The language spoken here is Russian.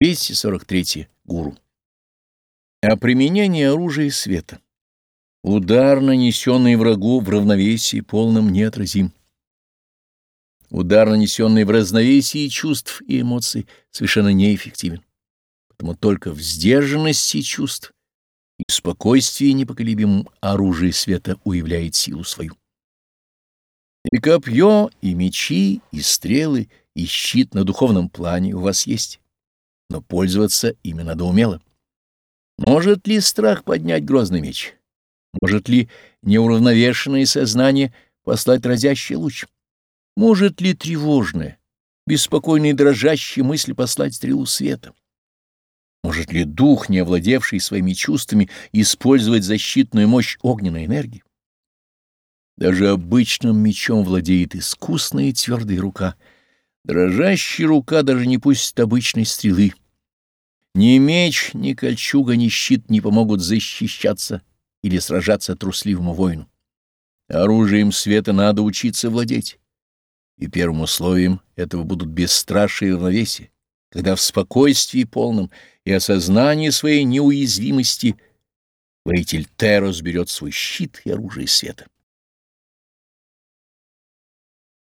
243. Гуру. О применении оружия света. Удар, нанесенный врагу в равновесии полном, неотразим. Удар, нанесенный в разновесии чувств и эмоций, совершенно неэффективен. Потому только в сдержанности чувств и спокойствии непоколебимом оружие света уявляет силу свою. И копье, и мечи, и стрелы, и щит на духовном плане у вас есть но пользоваться ими надо умело. Может ли страх поднять грозный меч? Может ли неуравновешенное сознание послать разящий луч? Может ли тревожная, беспокойная и дрожащая мысль послать стрелу света? Может ли дух, не овладевший своими чувствами, использовать защитную мощь огненной энергии? Даже обычным мечом владеет искусная и твердая рука — Дрожащая рука даже не пустит обычной стрелы. Ни меч, ни кольчуга, ни щит не помогут защищаться или сражаться трусливому воину. Оружием света надо учиться владеть. И первым условием этого будут бесстрашие и равновесие, когда в спокойствии полном и осознании своей неуязвимости воитель Терос берет свой щит и оружие света.